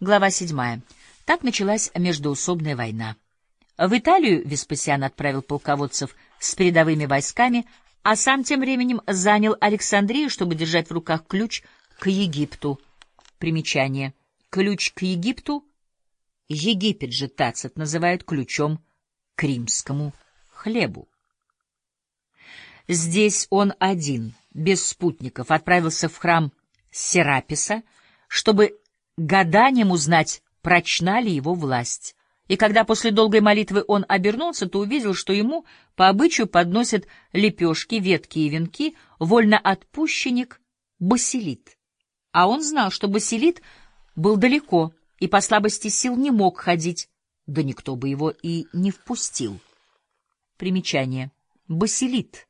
Глава 7. Так началась междоусобная война. В Италию Веспасиан отправил полководцев с передовыми войсками, а сам тем временем занял Александрию, чтобы держать в руках ключ к Египту. Примечание. Ключ к Египту Египет же Тацит называют ключом к римскому хлебу. Здесь он один, без спутников, отправился в храм Сераписа, чтобы гаданием узнать, прочна ли его власть. И когда после долгой молитвы он обернулся, то увидел, что ему по обычаю подносят лепешки, ветки и венки вольноотпущенник Басилит. А он знал, что Басилит был далеко и по слабости сил не мог ходить, да никто бы его и не впустил. Примечание. Басилит.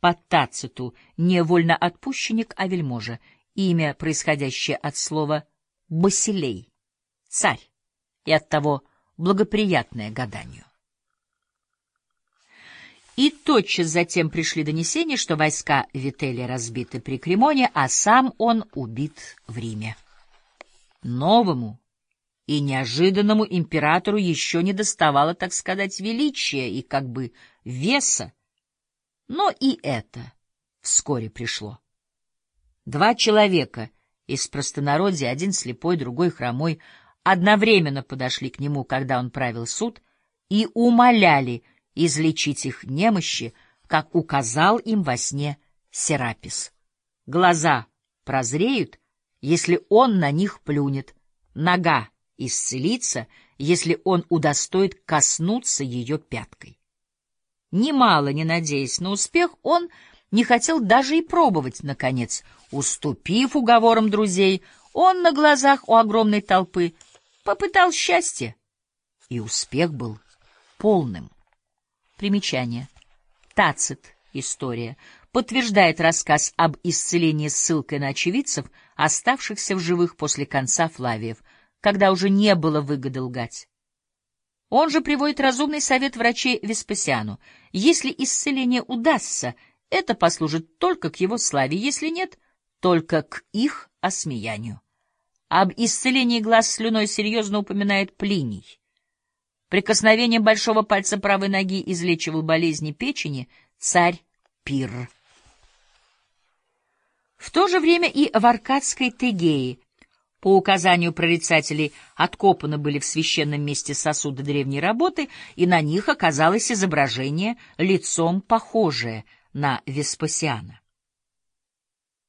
По Тациту не вольноотпущенник, а вельможа. Имя, происходящее от слова «басилей» — царь, и оттого благоприятное гаданию. И тотчас затем пришли донесения, что войска Вителия разбиты при Кремоне, а сам он убит в Риме. Новому и неожиданному императору еще не доставало, так сказать, величия и как бы веса, но и это вскоре пришло. Два человека из простонародья, один слепой, другой хромой, одновременно подошли к нему, когда он правил суд, и умоляли излечить их немощи, как указал им во сне Серапис. Глаза прозреют, если он на них плюнет, нога исцелится, если он удостоит коснуться ее пяткой. Немало не надеясь на успех, он не хотел даже и пробовать, наконец. Уступив уговорам друзей, он на глазах у огромной толпы попытал счастье, и успех был полным. Примечание. Тацит. История. Подтверждает рассказ об исцелении ссылкой на очевидцев, оставшихся в живых после конца Флавиев — когда уже не было выгоды лгать. Он же приводит разумный совет врачей Веспасиану. Если исцеление удастся, это послужит только к его славе, если нет, только к их осмеянию. Об исцелении глаз слюной серьезно упоминает Плиний. Прикосновением большого пальца правой ноги излечивал болезни печени царь Пир. В то же время и в Аркадской Тегее по указанию прорицателей откопаны были в священном месте сосуды древней работы, и на них оказалось изображение лицом похожее на Веспасиана.